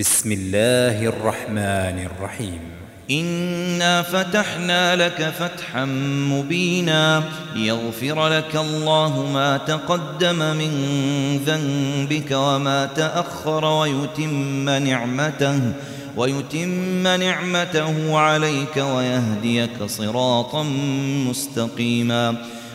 بسم الله الرحمن الرحيم. إنا فتحنا لك فتحا مبينا ليغفر لك الله ما تقدم من ذنبك وما تأخر ويتم نعمته ويتم نعمته عليك ويهديك صراطا مستقيما.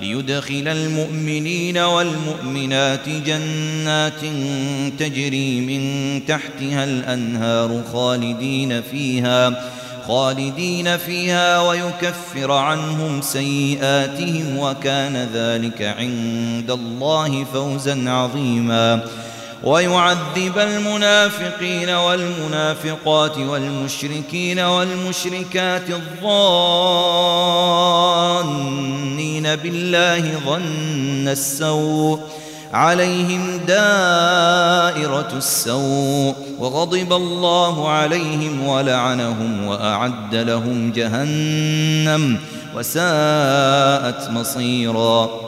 ليدخل المؤمنين والمؤمنات جنات تجري من تحتها الأنهار خالدين فيها خالدين فيها ويكفر عنهم سيئاتهم وكان ذلك عند الله فوزا عظيما. ويعذب المنافقين والمنافقات والمشركين والمشركات الظانين بالله ظن السوء عليهم دائرة السوء وغضب الله عليهم ولعنهم وأعد لهم جهنم وساءت مصيراً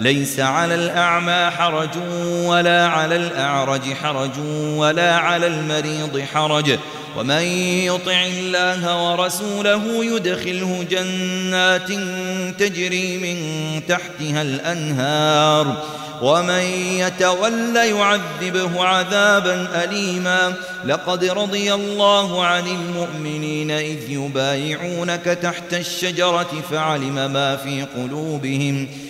ليس على الأعمى حرج ولا على الأعرج حرج ولا على المريض حرج. ومن يطع الله ورسوله يدخله جنات تجري من تحتها الأنهار. ومن يتول يعذبه عذابا أليما. لقد رضي الله عن المؤمنين إذ يبايعونك تحت الشجرة فعلم ما في قلوبهم ۖ. فعلم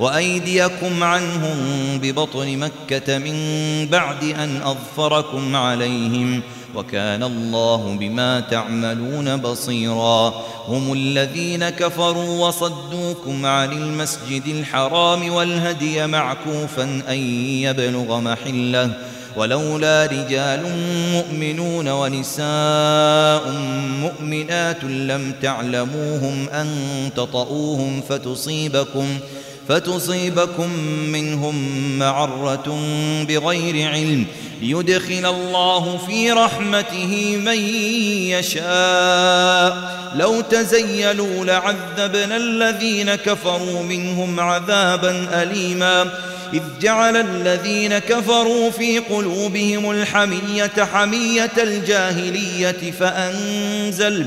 وأيديكم عنهم ببطن مكة من بعد أن أظفركم عليهم وكان الله بما تعملون بصيرا هم الذين كفروا وصدوكم عن المسجد الحرام والهدي معكوفا أن يبلغ محله ولولا رجال مؤمنون ونساء مؤمنات لم تعلموهم أن تطؤوهم فتصيبكم فتصيبكم منهم معرة بغير علم ليدخل الله في رحمته من يشاء. لو تزيلوا لعذبنا الذين كفروا منهم عذابا أليما. إذ جعل الذين كفروا في قلوبهم الحمية حمية الجاهلية فأنزل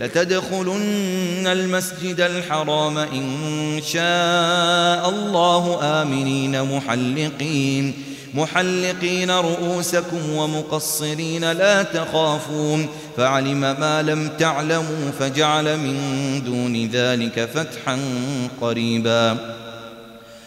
لتدخلن المسجد الحرام إن شاء الله آمنين محلقين محلقين رؤوسكم ومقصرين لا تخافون فعلم ما لم تعلموا فجعل من دون ذلك فتحا قريبا.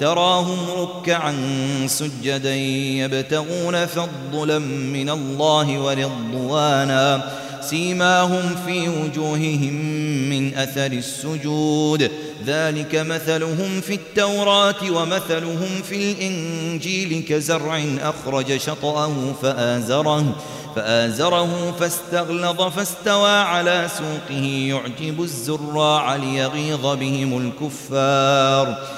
تراهم ركعا سجدا يبتغون فضلا من الله ورضوانا. سيماهم في وجوههم من أثر السجود. ذلك مثلهم في التوراة ومثلهم في الإنجيل كزرع أخرج شطأه فآزره فآزره فاستغلظ فاستوى على سوقه. يعجب الزراع ليغيظ بهم الكفار.